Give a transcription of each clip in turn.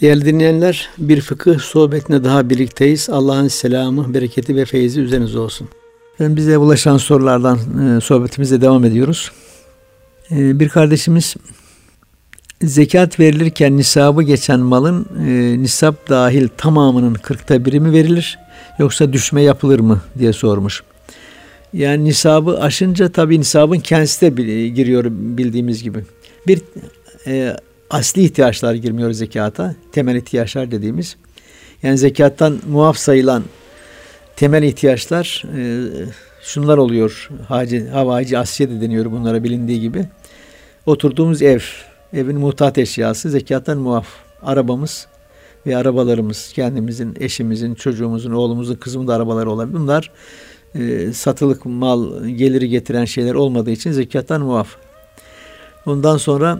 Değerli dinleyenler, bir fıkıh sohbetine daha birlikteyiz. Allah'ın selamı, bereketi ve feyzi üzerinize olsun. Ben bize ulaşan sorulardan e, sohbetimize devam ediyoruz. E, bir kardeşimiz zekat verilirken nisabı geçen malın e, nisap dahil tamamının kırkta biri mi verilir yoksa düşme yapılır mı diye sormuş. Yani nisabı aşınca tabi nisabın kendisi de giriyor bildiğimiz gibi. Bir e, asli ihtiyaçlar girmiyor zekata. Temel ihtiyaçlar dediğimiz. Yani zekattan muaf sayılan temel ihtiyaçlar e, şunlar oluyor. Hacı, havacı asya de deniyor bunlara bilindiği gibi. Oturduğumuz ev, evin muhtat eşyası zekattan muaf. Arabamız ve arabalarımız, kendimizin, eşimizin, çocuğumuzun, oğlumuzun, kızımın da arabaları olabilir. Bunlar e, satılık mal geliri getiren şeyler olmadığı için zekattan muaf. Ondan sonra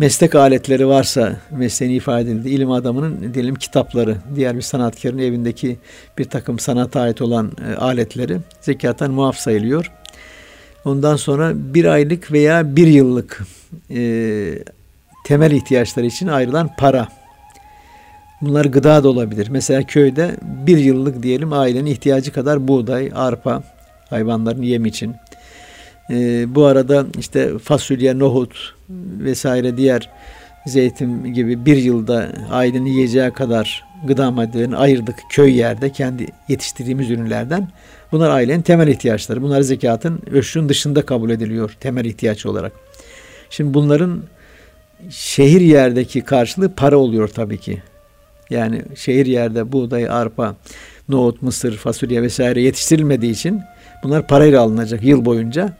meslek aletleri varsa mesleğini ifade edildi. İlim adamının diyelim kitapları, diğer bir sanatkarın evindeki bir takım sanata ait olan e, aletleri zekattan muaf sayılıyor. Ondan sonra bir aylık veya bir yıllık e, temel ihtiyaçları için ayrılan para. Bunlar gıda da olabilir. Mesela köyde bir yıllık diyelim ailenin ihtiyacı kadar buğday, arpa, hayvanların yem için. Ee, bu arada işte fasulye, nohut vesaire diğer zeytin gibi bir yılda ailenin yiyeceği kadar gıda maddelerini ayırdık köy yerde kendi yetiştirdiğimiz ürünlerden. Bunlar ailenin temel ihtiyaçları. Bunlar zekatın ölçünün dışında kabul ediliyor temel ihtiyaç olarak. Şimdi bunların şehir yerdeki karşılığı para oluyor tabii ki. Yani şehir yerde buğday, arpa, nohut, mısır, fasulye vesaire yetiştirilmediği için bunlar parayla alınacak yıl boyunca.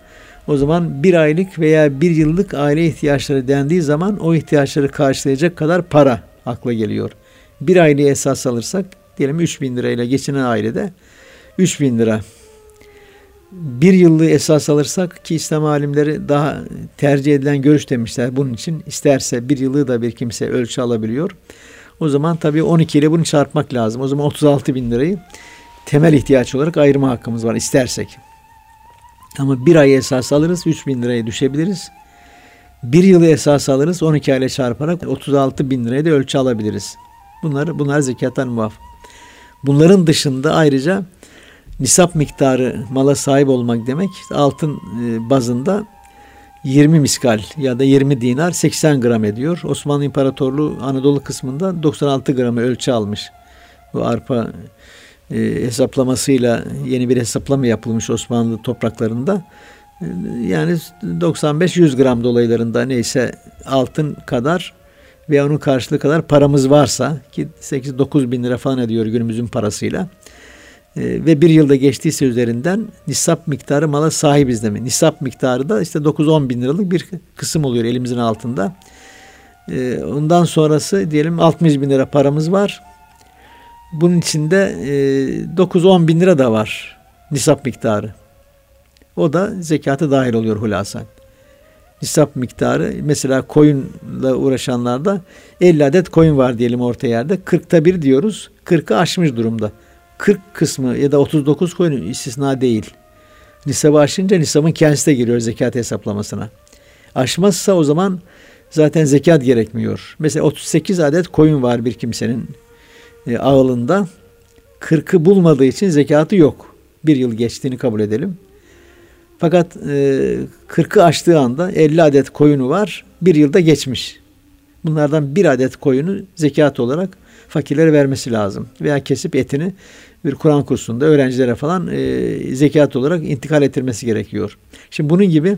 O zaman bir aylık veya bir yıllık aile ihtiyaçları dendiği zaman o ihtiyaçları karşılayacak kadar para akla geliyor. Bir aileyi esas alırsak diyelim 3 bin lirayla geçinen ailede 3 bin lira. Bir yıllığı esas alırsak ki İslam alimleri daha tercih edilen görüş demişler bunun için. isterse bir yıllığı da bir kimse ölçü alabiliyor. O zaman tabii 12 ile bunu çarpmak lazım. O zaman 36 bin lirayı temel ihtiyaç olarak ayırma hakkımız var istersek. Ama bir ay esas alırız 3 bin liraya düşebiliriz. Bir yılı esas alırız 12 ayla çarparak 36 bin liraya da ölçü alabiliriz. Bunlar, bunlar zekattan muaf. Bunların dışında ayrıca nisap miktarı mala sahip olmak demek altın e, bazında 20 miskal ya da 20 dinar 80 gram ediyor. Osmanlı İmparatorluğu Anadolu kısmında 96 gramı ölçü almış. Bu arpa e, hesaplamasıyla yeni bir hesaplama yapılmış Osmanlı topraklarında. E, yani 95-100 gram dolaylarında neyse altın kadar veya onun karşılığı kadar paramız varsa ki 8-9 bin lira falan ediyor günümüzün parasıyla e, ve bir yılda geçtiyse üzerinden nisap miktarı mala sahibiz demek. Nisap miktarı da işte 9-10 bin liralık bir kısım oluyor elimizin altında. E, ondan sonrası diyelim 60 bin lira paramız var. Bunun içinde e, 9-10 bin lira da var nisap miktarı. O da zekata dahil oluyor hulasan. Nisap miktarı mesela koyunla uğraşanlarda 50 adet koyun var diyelim orta yerde. 40'ta bir diyoruz. 40'ı aşmış durumda. 40 kısmı ya da 39 koyun istisna değil. Nisabı aşınca nisabın kendisi de giriyor zekat hesaplamasına. Aşmazsa o zaman zaten zekat gerekmiyor. Mesela 38 adet koyun var bir kimsenin e, ağılında. 40'ı bulmadığı için zekatı yok. Bir yıl geçtiğini kabul edelim. Fakat e, 40'ı aştığı anda 50 adet koyunu var. Bir yılda geçmiş. Bunlardan bir adet koyunu zekat olarak fakirlere vermesi lazım. Veya kesip etini bir Kur'an kursunda öğrencilere falan e, zekat olarak intikal ettirmesi gerekiyor. Şimdi bunun gibi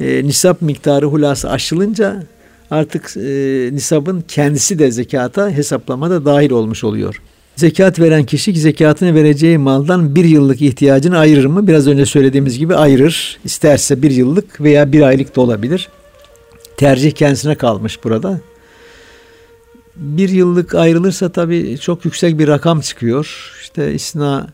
e, nisap miktarı hulası aşılınca artık e, nisabın kendisi de zekata hesaplamada dahil olmuş oluyor. Zekat veren kişi zekatını vereceği maldan bir yıllık ihtiyacını ayırır mı? Biraz önce söylediğimiz gibi ayırır. İsterse bir yıllık veya bir aylık da olabilir. Tercih kendisine kalmış burada bir yıllık ayrılırsa tabii çok yüksek bir rakam çıkıyor. İşte isna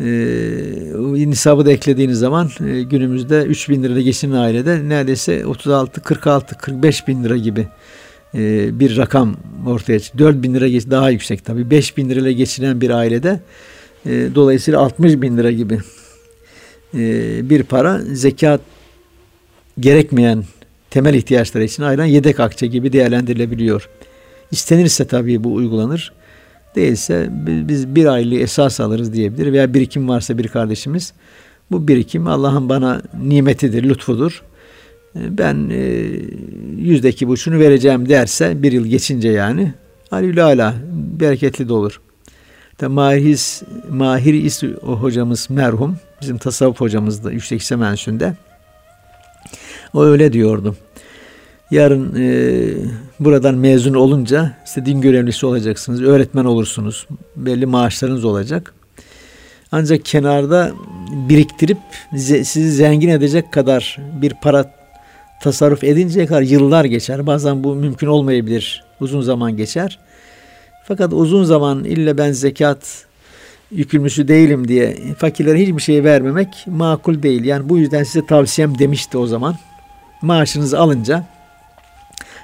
e, nisabı da eklediğiniz zaman e, günümüzde 3 bin lirada geçinen ailede neredeyse 36, 46, 45 bin lira gibi e, bir rakam ortaya çıkıyor. 4 bin lira geç, daha yüksek tabii. 5 bin lirayla geçinen bir ailede e, dolayısıyla 60 bin lira gibi e, bir para zekat gerekmeyen temel ihtiyaçları için ayrılan yedek akçe gibi değerlendirilebiliyor. İstenirse tabii bu uygulanır. Değilse biz bir aylığı esas alırız diyebilir veya birikim varsa bir kardeşimiz bu birikim Allah'ın bana nimetidir, lütfudur. Ben e, yüzdeki buçunu vereceğim derse bir yıl geçince yani alül bereketli de olur. Mahir, Mahir İs o hocamız merhum. Bizim tasavvuf hocamızdı Yüksek Semensü'nde. O öyle diyordu. Yarın e, buradan mezun olunca işte din görevlisi olacaksınız, öğretmen olursunuz, belli maaşlarınız olacak. Ancak kenarda biriktirip sizi zengin edecek kadar bir para tasarruf edinceye kadar yıllar geçer. Bazen bu mümkün olmayabilir, uzun zaman geçer. Fakat uzun zaman illa ben zekat yükümlüsü değilim diye fakirlere hiçbir şey vermemek makul değil. Yani bu yüzden size tavsiyem demişti o zaman. Maaşınızı alınca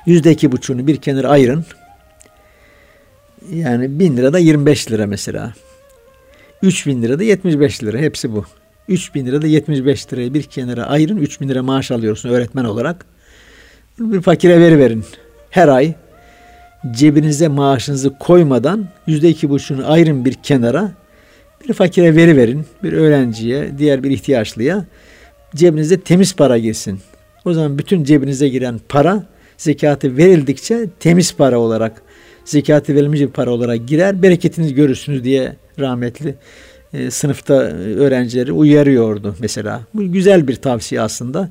yüzde iki buçuğunu bir kenara ayırın. Yani bin lira da 25 lira mesela. 3 bin lira da 75 lira. Hepsi bu. 3 bin lira da 75 lirayı bir kenara ayırın. 3 bin lira maaş alıyorsun öğretmen olarak. Bir fakire veri verin. Her ay cebinize maaşınızı koymadan yüzde iki buçuğunu ayırın bir kenara. Bir fakire veri verin. Bir öğrenciye, diğer bir ihtiyaçlıya. Cebinize temiz para girsin. O zaman bütün cebinize giren para zekatı verildikçe temiz para olarak zekatı verilmiş bir para olarak girer. Bereketinizi görürsünüz diye rahmetli e, sınıfta öğrencileri uyarıyordu mesela. Bu güzel bir tavsiye aslında.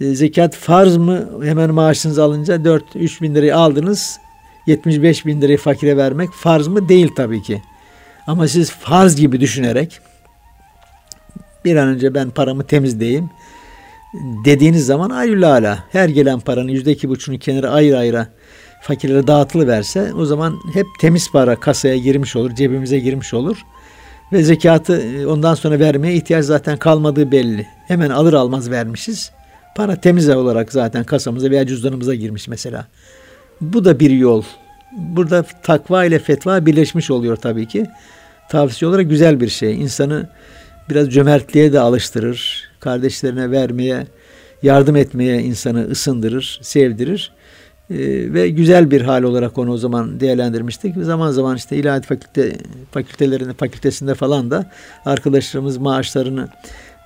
E, zekat farz mı? Hemen maaşınızı alınca 4-3 bin lirayı aldınız. 75 bin lirayı fakire vermek farz mı? Değil tabii ki. Ama siz farz gibi düşünerek bir an önce ben paramı temizleyeyim dediğiniz zaman ayrılala her gelen paranın yüzde iki buçuğunu kenara ayrı ayrı fakirlere dağıtılıverse o zaman hep temiz para kasaya girmiş olur, cebimize girmiş olur. Ve zekatı e, ondan sonra vermeye ihtiyaç zaten kalmadığı belli. Hemen alır almaz vermişiz. Para temiz olarak zaten kasamıza veya cüzdanımıza girmiş mesela. Bu da bir yol. Burada takva ile fetva birleşmiş oluyor tabii ki. Tavsiye olarak güzel bir şey. İnsanı biraz cömertliğe de alıştırır. Kardeşlerine vermeye, yardım etmeye insanı ısındırır, sevdirir. Ee, ve güzel bir hal olarak onu o zaman değerlendirmiştik. Zaman zaman işte ilahiyat fakülte, fakültelerinde, fakültesinde falan da arkadaşlarımız maaşlarını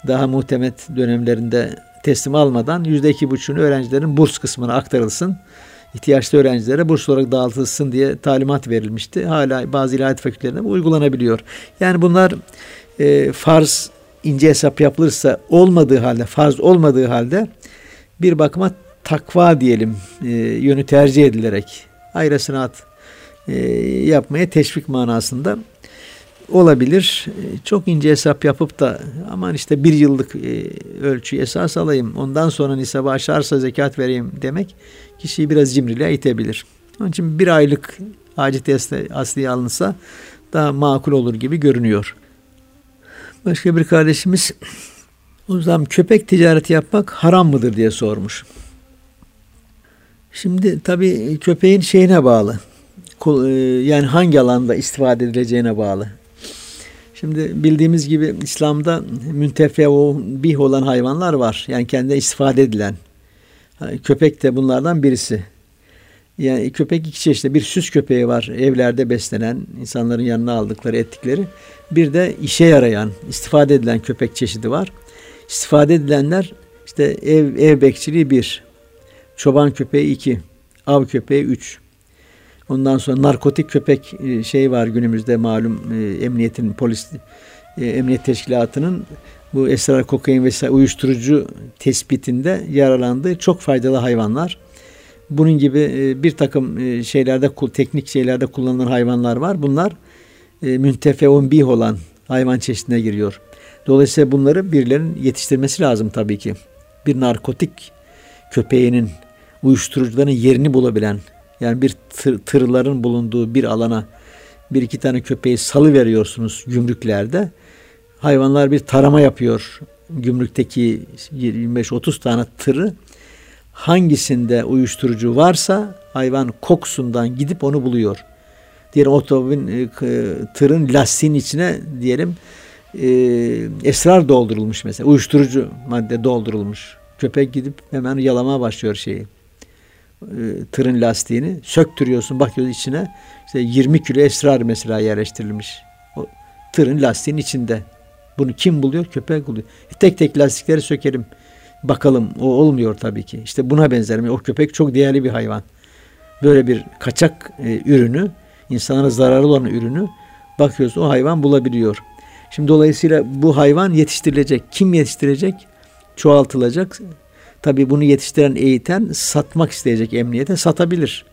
daha muhtemet dönemlerinde teslim almadan yüzde iki buçuğunu öğrencilerin burs kısmına aktarılsın. ihtiyaçlı öğrencilere burs olarak dağıtılsın diye talimat verilmişti. Hala bazı ilahiyat fakültelerinde uygulanabiliyor. Yani bunlar e, farz ince hesap yapılırsa olmadığı halde, farz olmadığı halde bir bakıma takva diyelim e, yönü tercih edilerek ayrı sınaat e, yapmaya teşvik manasında olabilir. E, çok ince hesap yapıp da aman işte bir yıllık e, ölçüyü esas alayım ondan sonra nisabı aşarsa zekat vereyim demek kişiyi biraz cimriliğe itebilir. Onun için bir aylık testi asliye alınsa daha makul olur gibi görünüyor. Başka bir kardeşimiz o zaman köpek ticareti yapmak haram mıdır diye sormuş. Şimdi tabii köpeğin şeyine bağlı. E, yani hangi alanda istifade edileceğine bağlı. Şimdi bildiğimiz gibi İslam'da müntefe bih olan hayvanlar var. Yani kendine istifade edilen. Köpek de bunlardan birisi. Yani köpek iki çeşitli. Bir süs köpeği var. Evlerde beslenen, insanların yanına aldıkları, ettikleri. Bir de işe yarayan, istifade edilen köpek çeşidi var. İstifade edilenler işte ev, ev bekçiliği bir. Çoban köpeği iki. Av köpeği üç. Ondan sonra narkotik köpek şey var günümüzde malum e, emniyetin polis e, emniyet teşkilatının bu esrar kokain ve uyuşturucu tespitinde yaralandığı çok faydalı hayvanlar. Bunun gibi bir takım şeylerde teknik şeylerde kullanılan hayvanlar var. Bunlar müntefeun bih olan hayvan çeşidine giriyor. Dolayısıyla bunları birilerinin yetiştirmesi lazım tabii ki. Bir narkotik köpeğinin uyuşturucuların yerini bulabilen yani bir tır, tırların bulunduğu bir alana bir iki tane köpeği salı veriyorsunuz gümrüklerde. Hayvanlar bir tarama yapıyor. Gümrükteki 25-30 tane tırı hangisinde uyuşturucu varsa hayvan kokusundan gidip onu buluyor. Diğer otomobilin e, tırın lastiğin içine diyelim e, esrar doldurulmuş mesela. Uyuşturucu madde doldurulmuş. Köpek gidip hemen yalamaya başlıyor şeyi e, tırın lastiğini söktürüyorsun bakıyorsun içine işte 20 kilo esrar mesela yerleştirilmiş. O tırın lastiğin içinde. Bunu kim buluyor? Köpek buluyor. E, tek tek lastikleri sökelim. Bakalım o olmuyor tabii ki. İşte buna benzer mi? O köpek çok değerli bir hayvan. Böyle bir kaçak e, ürünü, insanlara zararlı olan ürünü bakıyoruz o hayvan bulabiliyor. Şimdi dolayısıyla bu hayvan yetiştirilecek. Kim yetiştirecek? Çoğaltılacak. Tabii bunu yetiştiren, eğiten satmak isteyecek emniyete satabilir.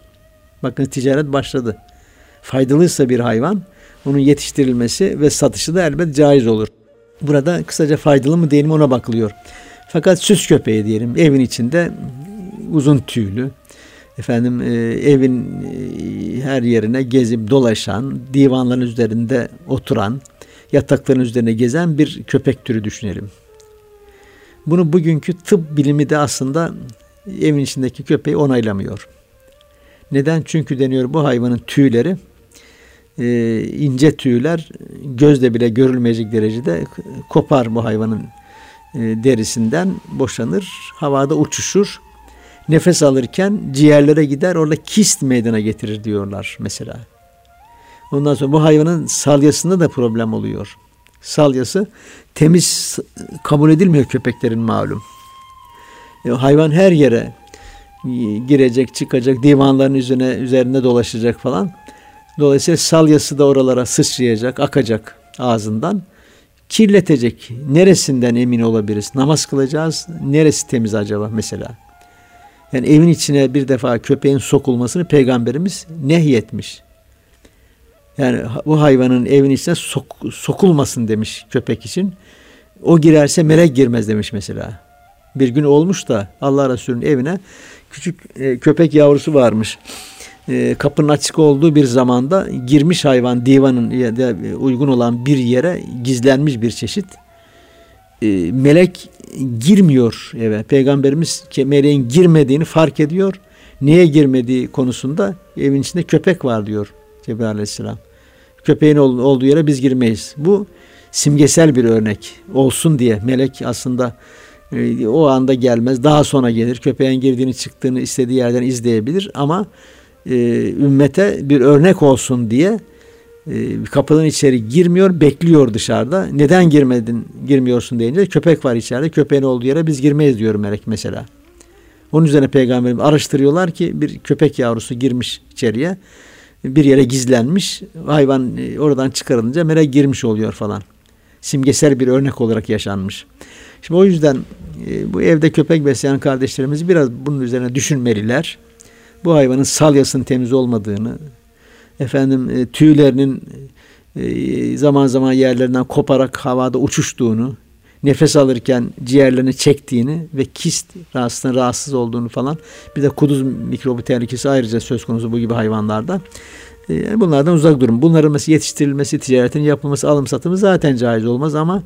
Bakın ticaret başladı. Faydalıysa bir hayvan onun yetiştirilmesi ve satışı da elbet caiz olur. Burada kısaca faydalı mı değil mi ona bakılıyor. Fakat süs köpeği diyelim evin içinde uzun tüylü efendim e, evin e, her yerine gezip dolaşan, divanların üzerinde oturan, yatakların üzerine gezen bir köpek türü düşünelim. Bunu bugünkü tıp bilimi de aslında evin içindeki köpeği onaylamıyor. Neden? Çünkü deniyor bu hayvanın tüyleri e, ince tüyler gözle bile görülmeyecek derecede kopar bu hayvanın derisinden boşanır. Havada uçuşur. Nefes alırken ciğerlere gider orada kist meydana getirir diyorlar mesela. Ondan sonra bu hayvanın salyasında da problem oluyor. Salyası temiz kabul edilmiyor köpeklerin malum. E, hayvan her yere girecek, çıkacak, divanların üzerine üzerinde dolaşacak falan. Dolayısıyla salyası da oralara sıçrayacak, akacak ağzından. Kirletecek. Neresinden emin olabiliriz? Namaz kılacağız. Neresi temiz acaba mesela? Yani evin içine bir defa köpeğin sokulmasını peygamberimiz nehyetmiş. Yani bu hayvanın evin içine sok, sokulmasın demiş köpek için. O girerse melek girmez demiş mesela. Bir gün olmuş da Allah Resulü'nün evine küçük e, köpek yavrusu varmış. E, kapının açık olduğu bir zamanda girmiş hayvan divanın ya da uygun olan bir yere gizlenmiş bir çeşit. E, melek girmiyor eve. Peygamberimiz meleğin girmediğini fark ediyor. Niye girmediği konusunda evin içinde köpek var diyor Cebrail Aleyhisselam. Köpeğin olduğu yere biz girmeyiz. Bu simgesel bir örnek olsun diye melek aslında e, o anda gelmez. Daha sonra gelir. Köpeğin girdiğini çıktığını istediği yerden izleyebilir ama e, ümmete bir örnek olsun diye e, kapıdan içeri girmiyor, bekliyor dışarıda. Neden girmedin, girmiyorsun deyince köpek var içeride. Köpeğin olduğu yere biz girmeyiz diyor melek mesela. Onun üzerine peygamberimiz araştırıyorlar ki bir köpek yavrusu girmiş içeriye. Bir yere gizlenmiş. Hayvan e, oradan çıkarılınca melek girmiş oluyor falan. Simgesel bir örnek olarak yaşanmış. Şimdi o yüzden e, bu evde köpek besleyen kardeşlerimiz biraz bunun üzerine düşünmeliler. Bu hayvanın salyasının temiz olmadığını, efendim e, tüylerinin e, zaman zaman yerlerinden koparak havada uçuştuğunu, nefes alırken ciğerlerini çektiğini ve kist rahatsızlığına rahatsız olduğunu falan bir de kuduz mikrobu tehlikesi ayrıca söz konusu bu gibi hayvanlarda. E, bunlardan uzak durun. Bunların mesela yetiştirilmesi, ticaretin yapılması, alım satımı zaten caiz olmaz ama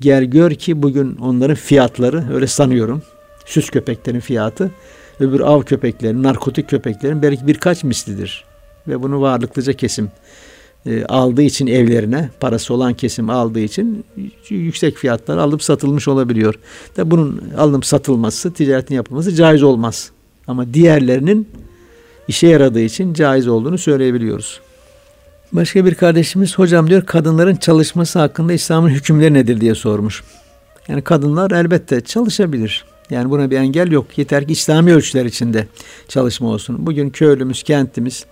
gel gör ki bugün onların fiyatları öyle sanıyorum. Süs köpeklerin fiyatı öbür av köpeklerin, narkotik köpeklerin belki birkaç mislidir ve bunu varlıklıca kesim e, aldığı için evlerine parası olan kesim aldığı için yüksek fiyatlar alıp satılmış olabiliyor. Da bunun alınıp satılması, ticaretin yapılması caiz olmaz. Ama diğerlerinin işe yaradığı için caiz olduğunu söyleyebiliyoruz. Başka bir kardeşimiz hocam diyor kadınların çalışması hakkında İslam'ın hükümleri nedir diye sormuş. Yani kadınlar elbette çalışabilir. Yani buna bir engel yok. Yeter ki İslami ölçüler içinde çalışma olsun. Bugün köylümüz, kentimiz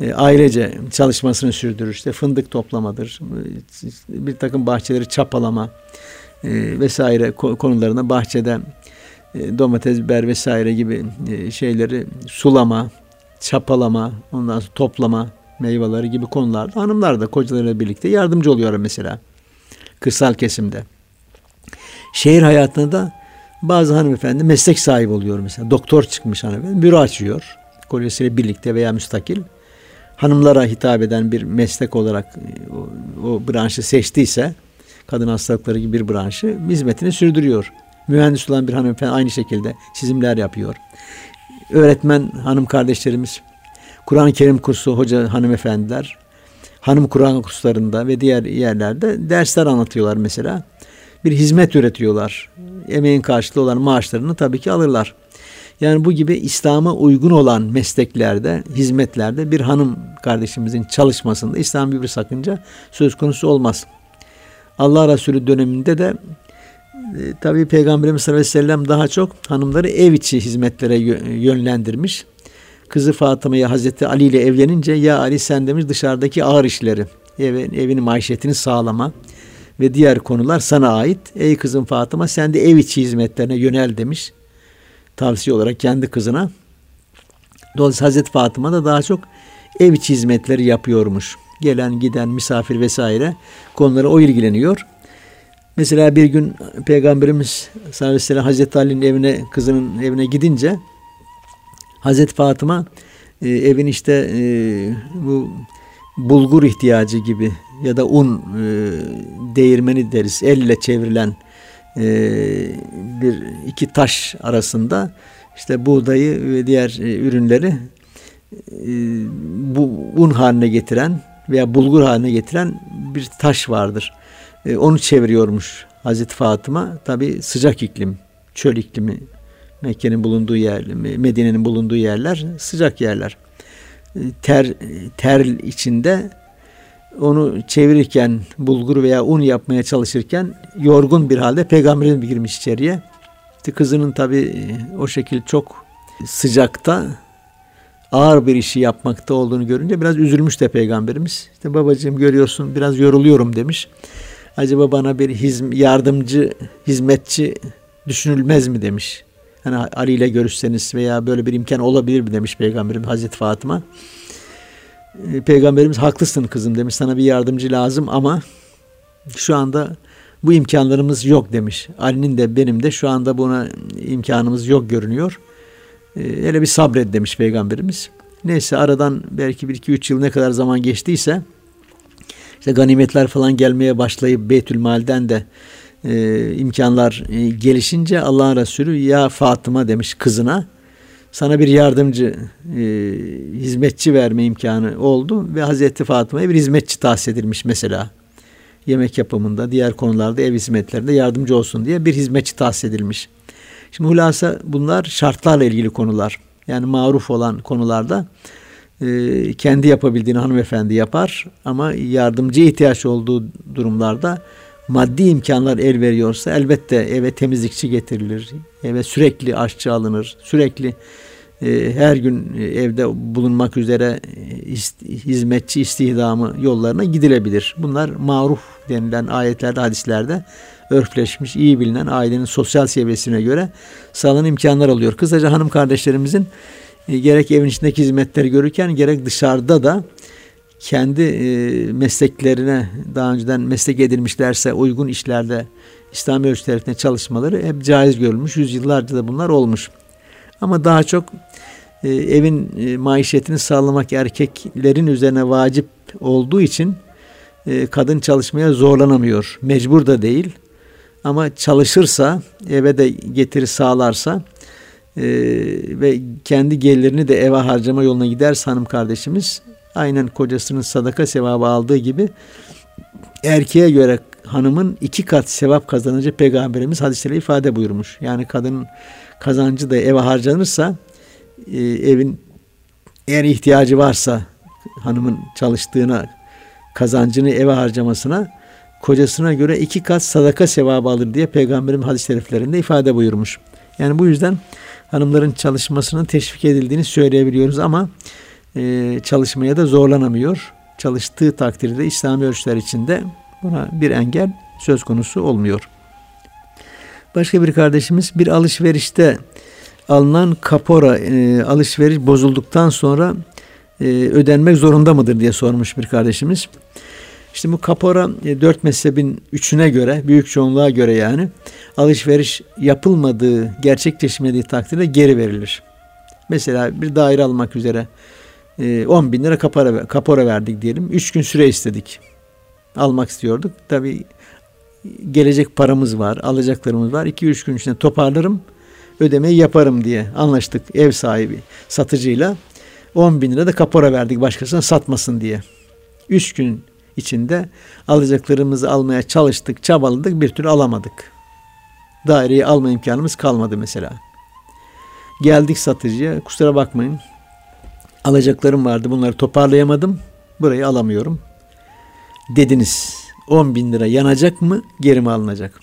e, ailece çalışmasını sürdürür. İşte fındık toplamadır, e, bir takım bahçeleri çapalama e, vesaire konularına bahçede e, domates, biber vesaire gibi şeyleri sulama, çapalama, ondan sonra toplama meyveleri gibi konularda hanımlar da kocalarıyla birlikte yardımcı oluyor mesela kırsal kesimde. Şehir hayatında da bazı hanımefendi meslek sahibi oluyor mesela. Doktor çıkmış hanımefendi, büro açıyor. Kolyesiyle birlikte veya müstakil hanımlara hitap eden bir meslek olarak e, o, o branşı seçtiyse kadın hastalıkları gibi bir branşı hizmetini sürdürüyor. Mühendis olan bir hanımefendi aynı şekilde çizimler yapıyor. Öğretmen hanım kardeşlerimiz Kur'an-ı Kerim kursu hoca hanımefendiler hanım Kur'an kurslarında ve diğer yerlerde dersler anlatıyorlar mesela. Bir hizmet üretiyorlar. Emeğin karşılığı olan maaşlarını tabii ki alırlar. Yani bu gibi İslam'a uygun olan mesleklerde, hizmetlerde bir hanım kardeşimizin çalışmasında İslam bir sakınca söz konusu olmaz. Allah Resulü döneminde de e, tabii Peygamberimiz sallallahu aleyhi ve sellem daha çok hanımları ev içi hizmetlere yönlendirmiş. Kızı Fatıma'yı Hazreti Ali ile evlenince ya Ali sen demiş dışarıdaki ağır işleri, evin, evinin maişetini sağlama ve diğer konular sana ait. Ey kızım Fatıma sen de ev içi hizmetlerine yönel demiş. Tavsiye olarak kendi kızına. Dolayısıyla Hazreti Fatıma da daha çok ev içi hizmetleri yapıyormuş. Gelen giden misafir vesaire konulara o ilgileniyor. Mesela bir gün Peygamberimiz sallallahu aleyhi ve sellem Hazreti Ali'nin evine kızının evine gidince Hazreti Fatıma e, evin işte e, bu bulgur ihtiyacı gibi ya da un e, değirmeni deriz elle çevrilen e, bir iki taş arasında işte buğdayı ve diğer e, ürünleri e, bu un haline getiren veya bulgur haline getiren bir taş vardır. E, onu çeviriyormuş Hazreti Fatıma. Tabi sıcak iklim, çöl iklimi Mekke'nin bulunduğu yer, Medine'nin bulunduğu yerler sıcak yerler. E, ter ter içinde onu çevirirken bulgur veya un yapmaya çalışırken yorgun bir halde peygamberimiz girmiş içeriye. İşte kızının tabi e, o şekilde çok sıcakta ağır bir işi yapmakta olduğunu görünce biraz üzülmüş de peygamberimiz. İşte babacığım görüyorsun biraz yoruluyorum demiş. Acaba bana bir hizm, yardımcı, hizmetçi düşünülmez mi demiş. Hani Ali ile görüşseniz veya böyle bir imkan olabilir mi demiş peygamberim Hazreti Fatıma. Ee, peygamberimiz haklısın kızım demiş sana bir yardımcı lazım ama şu anda bu imkanlarımız yok demiş. Ali'nin de benim de şu anda buna imkanımız yok görünüyor. Ee, hele bir sabret demiş peygamberimiz. Neyse aradan belki bir iki üç yıl ne kadar zaman geçtiyse işte ganimetler falan gelmeye başlayıp Beytülmal'den de e, imkanlar e, gelişince Allah'ın Resulü ya Fatıma demiş kızına sana bir yardımcı e, hizmetçi verme imkanı oldu ve Hazreti Fatıma'ya bir hizmetçi tahsis edilmiş mesela. Yemek yapımında, diğer konularda ev hizmetlerinde yardımcı olsun diye bir hizmetçi tahsis edilmiş. Şimdi hulasa bunlar şartlarla ilgili konular. Yani maruf olan konularda e, kendi yapabildiğini hanımefendi yapar ama yardımcıya ihtiyaç olduğu durumlarda maddi imkanlar el veriyorsa elbette eve temizlikçi getirilir. Eve sürekli aşçı alınır. Sürekli e, her gün e, evde bulunmak üzere e, hizmetçi istihdamı yollarına gidilebilir. Bunlar maruf denilen ayetlerde, hadislerde örfleşmiş, iyi bilinen ailenin sosyal seviyesine göre sağlanan imkanlar alıyor. Kısaca hanım kardeşlerimizin e, gerek evin içindeki hizmetleri görürken gerek dışarıda da kendi e, mesleklerine daha önceden meslek edilmişlerse uygun işlerde İslami ölçülerinde çalışmaları hep caiz görülmüş. Yüzyıllarca da bunlar olmuş. Ama daha çok e, evin e, maişetini sağlamak erkeklerin üzerine vacip olduğu için e, kadın çalışmaya zorlanamıyor. Mecbur da değil. Ama çalışırsa, eve de getiri sağlarsa e, ve kendi gelirini de eve harcama yoluna giderse hanım kardeşimiz aynen kocasının sadaka sevabı aldığı gibi erkeğe göre hanımın iki kat sevap kazanıcı peygamberimiz hadislere ifade buyurmuş. Yani kadının kazancı da eve harcanırsa e, evin eğer ihtiyacı varsa hanımın çalıştığına kazancını eve harcamasına kocasına göre iki kat sadaka sevabı alır diye peygamberim hadis-i şeriflerinde ifade buyurmuş. Yani bu yüzden hanımların çalışmasının teşvik edildiğini söyleyebiliyoruz ama e, çalışmaya da zorlanamıyor. Çalıştığı takdirde İslami ölçüler içinde buna bir engel söz konusu olmuyor. Başka bir kardeşimiz bir alışverişte alınan kapora e, alışveriş bozulduktan sonra e, ödenmek zorunda mıdır diye sormuş bir kardeşimiz. İşte bu kapora e, dört mezhebin üçüne göre, büyük çoğunluğa göre yani alışveriş yapılmadığı, gerçekleşmediği takdirde geri verilir. Mesela bir daire almak üzere 10 e, bin lira kapora, kapora verdik diyelim. 3 gün süre istedik. Almak istiyorduk. Tabi gelecek paramız var, alacaklarımız var. 2-3 gün içinde toparlarım, ödemeyi yaparım diye anlaştık ev sahibi satıcıyla. 10 bin lira da kapora verdik başkasına satmasın diye. 3 gün içinde alacaklarımızı almaya çalıştık, çabaladık, bir türlü alamadık. Daireyi alma imkanımız kalmadı mesela. Geldik satıcıya. Kusura bakmayın. Alacaklarım vardı. Bunları toparlayamadım. Burayı alamıyorum. Dediniz. 10 bin lira yanacak mı? Geri mi alınacak?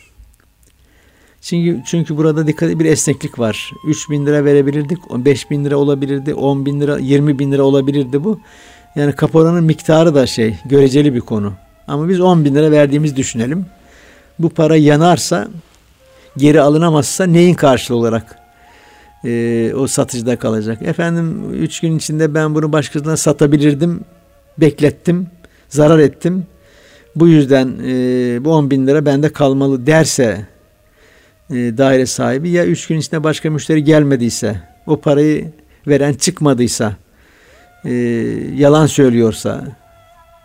Çünkü, çünkü burada dikkat bir esneklik var. 3 bin lira verebilirdik. 5 bin lira olabilirdi. 10 bin lira, 20 bin lira olabilirdi bu. Yani kaporanın miktarı da şey göreceli bir konu. Ama biz 10 bin lira verdiğimiz düşünelim. Bu para yanarsa geri alınamazsa neyin karşılığı olarak e, o satıcıda kalacak? Efendim 3 gün içinde ben bunu başkasına satabilirdim. Beklettim. Zarar ettim. Bu yüzden e, bu 10 bin lira bende kalmalı derse e, daire sahibi ya 3 gün içinde başka müşteri gelmediyse o parayı veren çıkmadıysa e, yalan söylüyorsa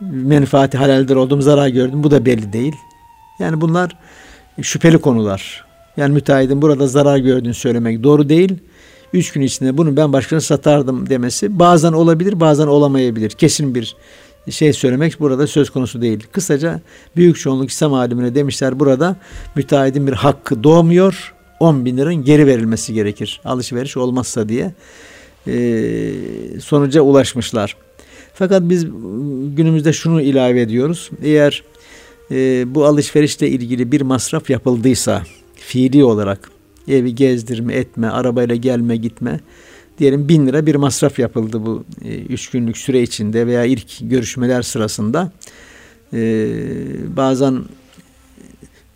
menfaati halaldir oldum zarar gördüm bu da belli değil. Yani bunlar şüpheli konular. Yani müteahhidin burada zarar gördüğünü söylemek doğru değil. Üç gün içinde bunu ben başkasına satardım demesi bazen olabilir bazen olamayabilir. Kesin bir şey söylemek burada söz konusu değil. Kısaca büyük çoğunluk İslam alimine demişler burada müteahhidin bir hakkı doğmuyor. 10 bin liranın geri verilmesi gerekir. Alışveriş olmazsa diye e, sonuca ulaşmışlar. Fakat biz günümüzde şunu ilave ediyoruz. Eğer e, bu alışverişle ilgili bir masraf yapıldıysa fiili olarak evi gezdirme etme, arabayla gelme gitme diyelim bin lira bir masraf yapıldı bu e, üç günlük süre içinde veya ilk görüşmeler sırasında. E, bazen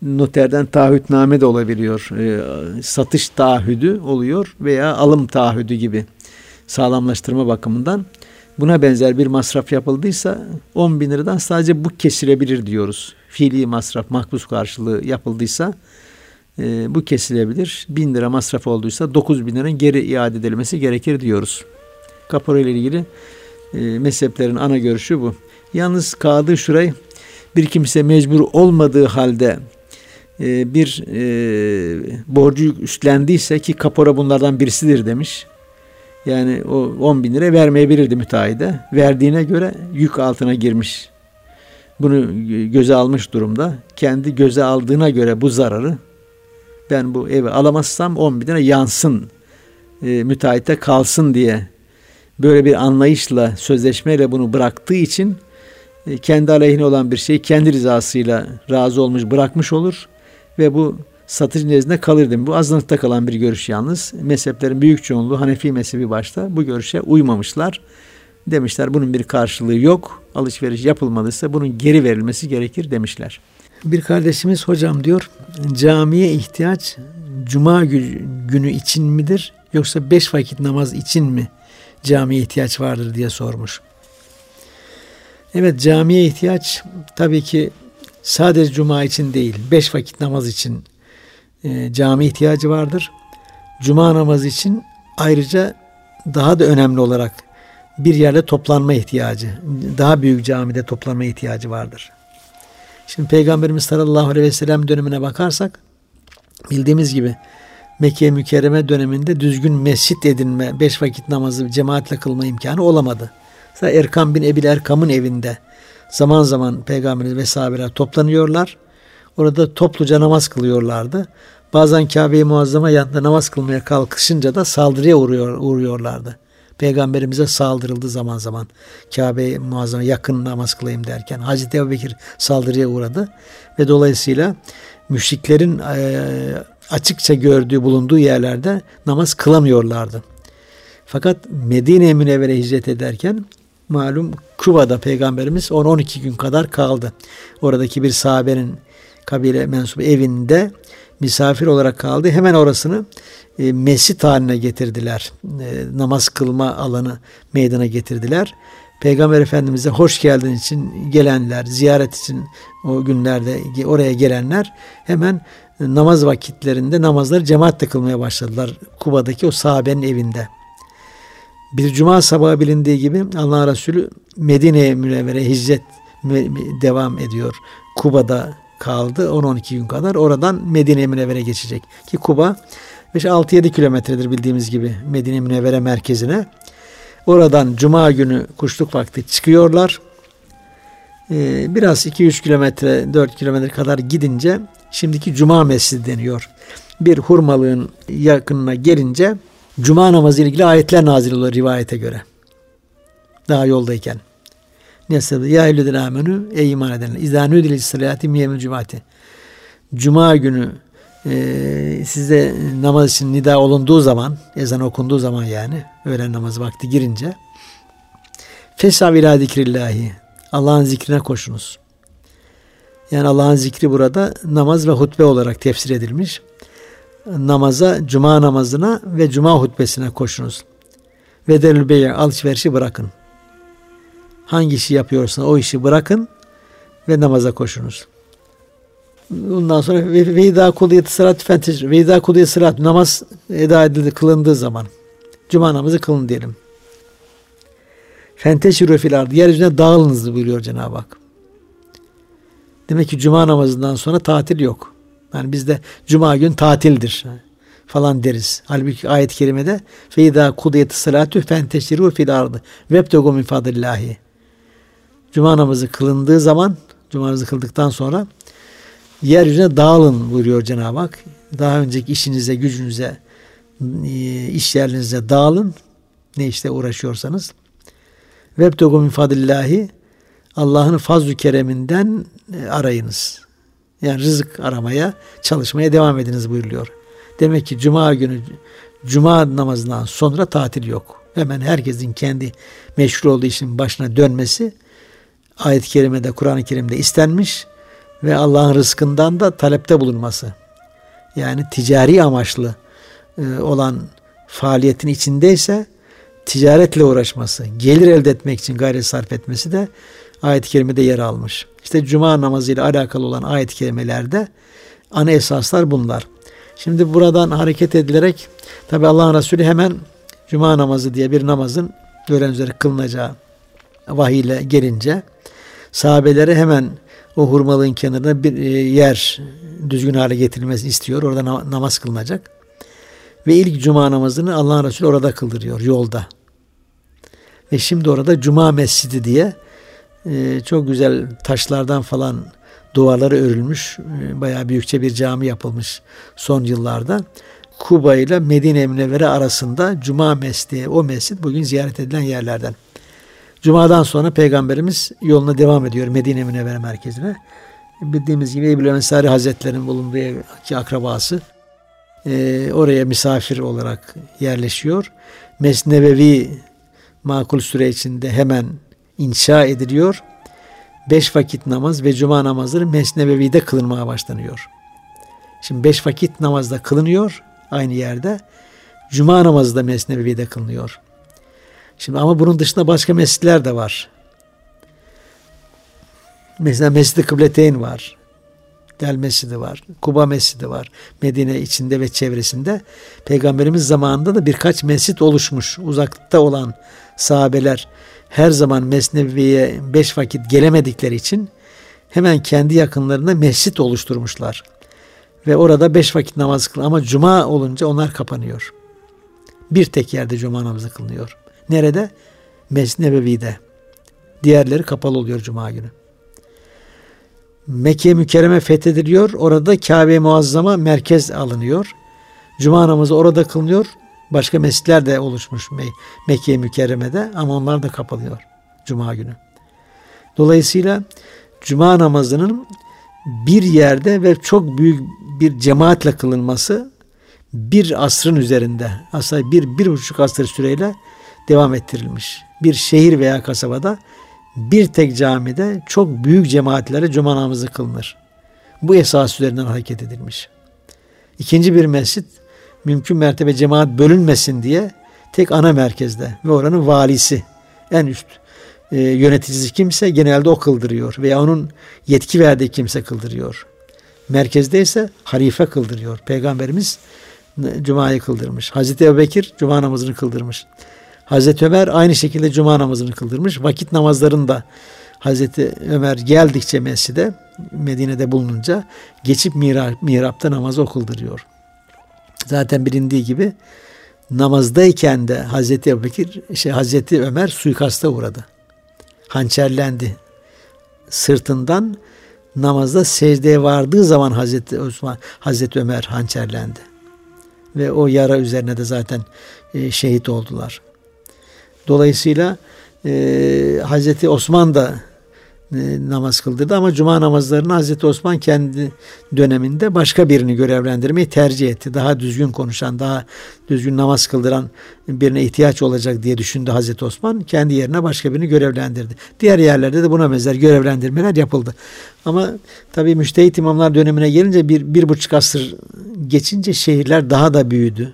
noterden taahhütname de olabiliyor. E, satış taahhüdü oluyor veya alım taahhüdü gibi sağlamlaştırma bakımından. Buna benzer bir masraf yapıldıysa 10 bin liradan sadece bu kesilebilir diyoruz. Fiili masraf makbuz karşılığı yapıldıysa e, bu kesilebilir. Bin lira masraf olduysa 9 bin liranın geri iade edilmesi gerekir diyoruz. Kapora ile ilgili e, mezheplerin ana görüşü bu. Yalnız Kadı Şuray bir kimse mecbur olmadığı halde e, bir e, borcu üstlendiyse ki kapora bunlardan birisidir demiş. Yani o 10 bin lira vermeyebilirdi müteahhide. Verdiğine göre yük altına girmiş. Bunu göze almış durumda. Kendi göze aldığına göre bu zararı ben bu evi alamazsam 10 bin lira yansın e, müteahhite kalsın diye böyle bir anlayışla sözleşmeyle bunu bıraktığı için e, kendi aleyhine olan bir şeyi kendi rızasıyla razı olmuş bırakmış olur ve bu satıcı nezdinde kalır demiş. Bu azınlıkta kalan bir görüş yalnız. Mezheplerin büyük çoğunluğu Hanefi mezhebi başta bu görüşe uymamışlar. Demişler bunun bir karşılığı yok. Alışveriş yapılmadıysa bunun geri verilmesi gerekir demişler. Bir kardeşimiz hocam diyor camiye ihtiyaç cuma günü için midir yoksa beş vakit namaz için mi camiye ihtiyaç vardır diye sormuş. Evet camiye ihtiyaç tabii ki sadece cuma için değil beş vakit namaz için e, cami ihtiyacı vardır. Cuma namazı için ayrıca daha da önemli olarak bir yerde toplanma ihtiyacı, daha büyük camide toplanma ihtiyacı vardır. Şimdi Peygamberimiz sallallahu aleyhi ve sellem dönemine bakarsak bildiğimiz gibi Mekke mükerreme döneminde düzgün mescit edinme, beş vakit namazı cemaatle kılma imkanı olamadı. Mesela Erkam bin Ebil Erkam'ın evinde zaman zaman Peygamberimiz ve sahabeler toplanıyorlar. Orada topluca namaz kılıyorlardı. Bazen Kabe-i Muazzama yanında namaz kılmaya kalkışınca da saldırıya uğruyor, uğruyorlardı. Peygamberimize saldırıldı zaman zaman. Kabe-i Muazzama yakın namaz kılayım derken Hazreti Ebu Bekir saldırıya uğradı. Ve dolayısıyla müşriklerin e, açıkça gördüğü bulunduğu yerlerde namaz kılamıyorlardı. Fakat Medine-i Münevvere hicret ederken malum Küba'da Peygamberimiz 10-12 gün kadar kaldı. Oradaki bir sahabenin kabile mensubu evinde misafir olarak kaldı. Hemen orasını e, mescit haline getirdiler. E, namaz kılma alanı meydana getirdiler. Peygamber Efendimiz'e hoş geldin için gelenler, ziyaret için o günlerde oraya gelenler hemen e, namaz vakitlerinde namazları cemaatle kılmaya başladılar. Kuba'daki o sahabenin evinde. Bir cuma sabahı bilindiği gibi Allah Resulü Medine'ye münevvere hicret devam ediyor. Kuba'da kaldı 10-12 gün kadar. Oradan Medine Münevvere geçecek. Ki Kuba 5-6-7 kilometredir bildiğimiz gibi Medine Münevvere merkezine. Oradan Cuma günü kuşluk vakti çıkıyorlar. Ee, biraz 2-3 kilometre 4 kilometre kadar gidince şimdiki Cuma Mescidi deniyor. Bir hurmalığın yakınına gelince Cuma namazı ile ilgili ayetler nazil oluyor rivayete göre. Daha yoldayken. Neyse ya eyyühellezine amenü ey iman edenler. İzâ nüdil salati miyemil cumati. Cuma günü e, size namaz için nida olunduğu zaman, ezan okunduğu zaman yani, öğlen namazı vakti girince fesav ila zikrillahi. Allah'ın zikrine koşunuz. Yani Allah'ın zikri burada namaz ve hutbe olarak tefsir edilmiş. Namaza, cuma namazına ve cuma hutbesine koşunuz. Ve delül alışverişi bırakın. Hangi işi yapıyorsan o işi bırakın ve namaza koşunuz. Bundan sonra ve, ve idâ kudiyeti salat fenteş ve idâ kudiyeti salat namaz eda edildi, kılındığı zaman cuma namazı kılın diyelim. Fenteşirü fil ardı. Yeryüzüne dağılınız buyuruyor Cenab-ı Hak. Demek ki cuma namazından sonra tatil yok. Yani bizde cuma gün tatildir falan deriz. Halbuki ayet-i kerimede feyda kudiyeti salatu fenteşiru fil ardı vebtegu min fadlillahi. Cuma namazı kılındığı zaman cuma namazı kıldıktan sonra yeryüzüne dağılın buyuruyor Cenab-ı Hak. Daha önceki işinize, gücünüze, e, iş yerlerinize dağılın. Ne işte uğraşıyorsanız. Vebtegu min fadlillahi Allah'ın fazl-ı kereminden e, arayınız. Yani rızık aramaya, çalışmaya devam ediniz buyuruyor. Demek ki cuma günü cuma namazından sonra tatil yok. Hemen herkesin kendi meşhur olduğu işin başına dönmesi ayet-i kerimede, Kur'an-ı Kerim'de istenmiş ve Allah'ın rızkından da talepte bulunması. Yani ticari amaçlı e, olan faaliyetin içindeyse ticaretle uğraşması, gelir elde etmek için gayret sarf etmesi de ayet-i kerimede yer almış. İşte cuma namazı ile alakalı olan ayet-i kerimelerde ana esaslar bunlar. Şimdi buradan hareket edilerek tabi Allah'ın Resulü hemen cuma namazı diye bir namazın öğren üzere kılınacağı vahiyle gelince sahabelere hemen o hurmalığın kenarına bir e, yer düzgün hale getirilmesi istiyor. Orada namaz kılınacak. Ve ilk cuma namazını Allah'ın Resulü orada kıldırıyor yolda. Ve şimdi orada Cuma Mescidi diye e, çok güzel taşlardan falan duvarları örülmüş. E, bayağı büyükçe bir cami yapılmış son yıllarda. Kuba ile Medine Münevvere arasında Cuma Mescidi, o mescid bugün ziyaret edilen yerlerden. Cuma'dan sonra Peygamberimiz yoluna devam ediyor Medine Münevvere merkezine. Bildiğimiz gibi Ebu Ensari Hazretleri'nin bulunduğu iki akrabası e, oraya misafir olarak yerleşiyor. Mesnevevi makul süre içinde hemen inşa ediliyor. Beş vakit namaz ve cuma namazları Mesnevevi'de kılınmaya başlanıyor. Şimdi beş vakit namazda kılınıyor aynı yerde. Cuma namazı da Mesnevevi'de kılınıyor. Şimdi ama bunun dışında başka mescitler de var. Mesela Mescid-i Kıbleteyn var. Del Mescidi var. Kuba Mescidi var. Medine içinde ve çevresinde. Peygamberimiz zamanında da birkaç mescit oluşmuş. Uzakta olan sahabeler her zaman Mesnevi'ye beş vakit gelemedikleri için hemen kendi yakınlarında mescit oluşturmuşlar. Ve orada beş vakit namaz kılıyor. Ama cuma olunca onlar kapanıyor. Bir tek yerde cuma namazı kılınıyor. Nerede? Mesnevi'de. Diğerleri kapalı oluyor cuma günü. Mekke mükerreme fethediliyor. Orada Kabe-i Muazzama merkez alınıyor. Cuma namazı orada kılınıyor. Başka mescitler de oluşmuş Mekke mükerremede ama onlar da kapalıyor Cuma günü. Dolayısıyla Cuma namazının bir yerde ve çok büyük bir cemaatle kılınması bir asrın üzerinde aslında bir, bir buçuk asır süreyle devam ettirilmiş. Bir şehir veya kasabada bir tek camide çok büyük cemaatlere cuma namazı kılınır. Bu esas üzerinden hareket edilmiş. İkinci bir mescit mümkün mertebe cemaat bölünmesin diye tek ana merkezde ve oranın valisi en üst e, yöneticisi kimse genelde o kıldırıyor veya onun yetki verdiği kimse kıldırıyor. Merkezde ise halife kıldırıyor. Peygamberimiz Cuma'yı kıldırmış. Hazreti Ebubekir Cuma namazını kıldırmış. Hazreti Ömer aynı şekilde Cuma namazını kıldırmış. Vakit namazlarında Hazreti Ömer geldikçe mescide Medine'de bulununca geçip mihrap, mihrapta namazı okul Zaten bilindiği gibi namazdayken de Hazreti Ebubekir, şey Hazreti Ömer suikasta uğradı. Hançerlendi. Sırtından namazda secdeye vardığı zaman Hazreti Osman, Hazreti Ömer hançerlendi. ve o yara üzerine de zaten e, şehit oldular. Dolayısıyla e, Hazreti Osman da e, namaz kıldırdı ama cuma namazlarını Hazreti Osman kendi döneminde başka birini görevlendirmeyi tercih etti. Daha düzgün konuşan, daha düzgün namaz kıldıran birine ihtiyaç olacak diye düşündü Hazreti Osman. Kendi yerine başka birini görevlendirdi. Diğer yerlerde de buna benzer görevlendirmeler yapıldı. Ama tabii müştehit imamlar dönemine gelince bir, bir buçuk asır geçince şehirler daha da büyüdü.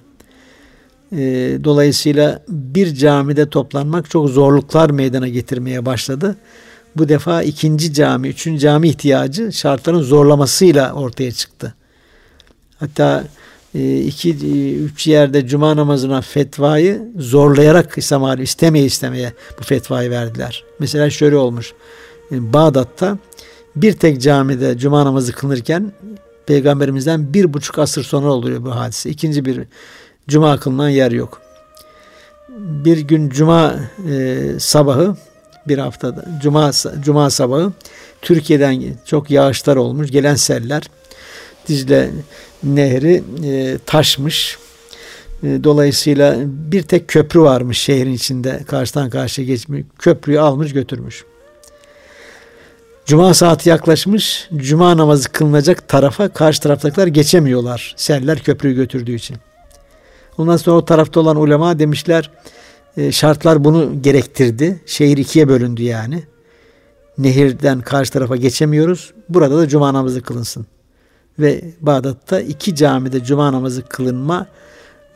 E, dolayısıyla bir camide toplanmak çok zorluklar meydana getirmeye başladı bu defa ikinci cami, üçüncü cami ihtiyacı şartların zorlamasıyla ortaya çıktı. Hatta e, iki, e, üç yerde cuma namazına fetvayı zorlayarak İslam istemeye istemeye bu fetvayı verdiler. Mesela şöyle olmuş. E, Bağdat'ta bir tek camide cuma namazı kılınırken peygamberimizden bir buçuk asır sonra oluyor bu hadise. İkinci bir cuma kılınan yer yok. Bir gün cuma e, sabahı bir haftada cuma cuma sabahı Türkiye'den çok yağışlar olmuş. Gelen seller Dicle Nehri e, taşmış. E, dolayısıyla bir tek köprü varmış şehrin içinde karşıdan karşıya geçmiş. Köprüyü almış götürmüş. Cuma saati yaklaşmış. Cuma namazı kılınacak tarafa karşı taraftakiler geçemiyorlar. Seller köprüyü götürdüğü için. Ondan sonra o tarafta olan ulema demişler e, şartlar bunu gerektirdi. Şehir ikiye bölündü yani. Nehirden karşı tarafa geçemiyoruz. Burada da cuma namazı kılınsın. Ve Bağdat'ta iki camide cuma namazı kılınma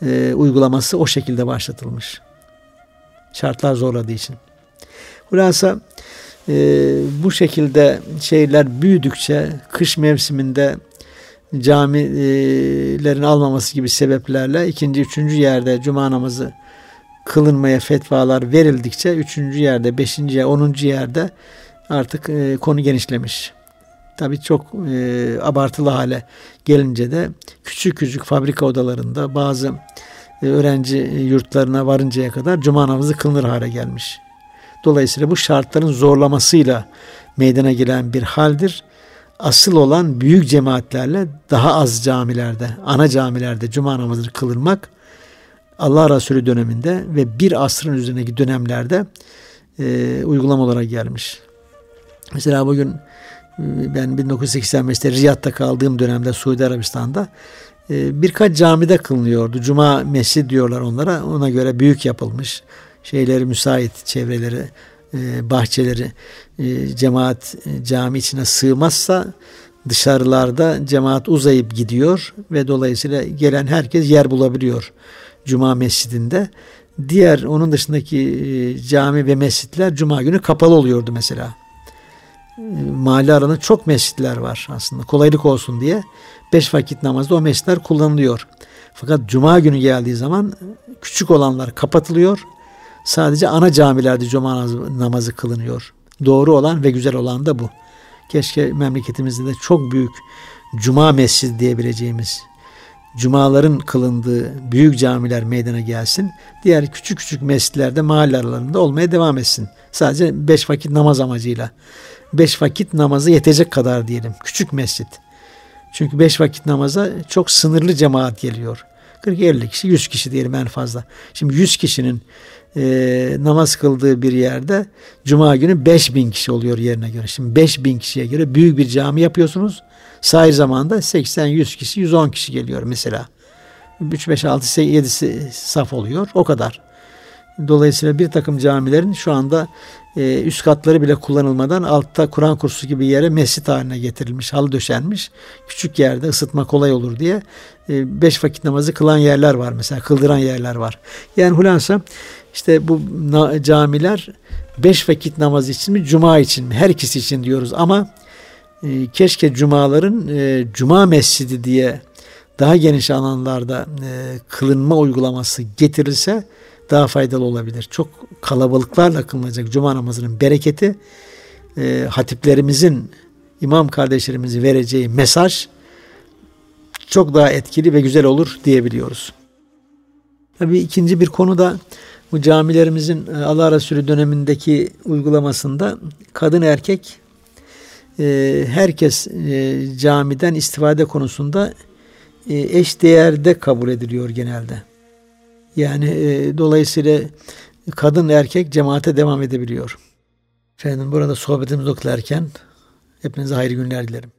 e, uygulaması o şekilde başlatılmış. Şartlar zorladığı için. Hulasa e, bu şekilde şeyler büyüdükçe kış mevsiminde camilerin almaması gibi sebeplerle ikinci, üçüncü yerde cuma namazı kılınmaya fetvalar verildikçe üçüncü yerde, beşinci, onuncu yerde artık e, konu genişlemiş. Tabii çok e, abartılı hale gelince de küçük küçük fabrika odalarında bazı e, öğrenci yurtlarına varıncaya kadar cuma namazı kılınır hale gelmiş. Dolayısıyla bu şartların zorlamasıyla meydana gelen bir haldir. Asıl olan büyük cemaatlerle daha az camilerde, ana camilerde cuma namazı kılınmak Allah Resulü döneminde ve bir asrın üzerindeki dönemlerde e, uygulama olarak gelmiş. Mesela bugün e, ben 1985'te Riyad'da kaldığım dönemde Suudi Arabistan'da e, birkaç camide kılınıyordu. Cuma mescid diyorlar onlara. Ona göre büyük yapılmış. Şeyleri müsait, çevreleri, e, bahçeleri e, cemaat e, cami içine sığmazsa dışarılarda cemaat uzayıp gidiyor ve dolayısıyla gelen herkes yer bulabiliyor. Cuma mescidinde. Diğer onun dışındaki cami ve mescitler Cuma günü kapalı oluyordu mesela. Mahalle arasında çok mescitler var aslında. Kolaylık olsun diye. Beş vakit namazda o mescitler kullanılıyor. Fakat Cuma günü geldiği zaman küçük olanlar kapatılıyor. Sadece ana camilerde Cuma namazı kılınıyor. Doğru olan ve güzel olan da bu. Keşke memleketimizde de çok büyük Cuma mescidi diyebileceğimiz cumaların kılındığı büyük camiler meydana gelsin. Diğer küçük küçük mescitlerde mahalle aralarında olmaya devam etsin. Sadece beş vakit namaz amacıyla. Beş vakit namazı yetecek kadar diyelim. Küçük mescit. Çünkü beş vakit namaza çok sınırlı cemaat geliyor. 40-50 kişi, 100 kişi diyelim en fazla. Şimdi 100 kişinin e, namaz kıldığı bir yerde Cuma günü 5000 kişi oluyor yerine göre. Şimdi 5000 kişiye göre büyük bir cami yapıyorsunuz. Sahir zamanda 80-100 kişi, 110 kişi geliyor mesela. 3, 5, 6, 7 saf oluyor. O kadar. Dolayısıyla bir takım camilerin şu anda e, üst katları bile kullanılmadan altta Kur'an kursu gibi yere mescit haline getirilmiş, halı döşenmiş. Küçük yerde ısıtma kolay olur diye e, beş vakit namazı kılan yerler var mesela, kıldıran yerler var. Yani hulasa işte bu camiler beş vakit namaz için mi, cuma için mi? Her ikisi için diyoruz ama e, keşke cumaların e, cuma mescidi diye daha geniş alanlarda e, kılınma uygulaması getirilse daha faydalı olabilir. Çok kalabalıklarla kılınacak cuma namazının bereketi e, hatiplerimizin, imam kardeşlerimizin vereceği mesaj çok daha etkili ve güzel olur diyebiliyoruz. Tabii ikinci bir konu da bu camilerimizin e, Allah Resulü dönemindeki uygulamasında kadın erkek e, herkes e, camiden istifade konusunda eş değerde kabul ediliyor genelde. Yani dolayısıyla kadın erkek cemaate devam edebiliyor. Efendim burada sohbetimizi noktalarken hepinize hayırlı günler dilerim.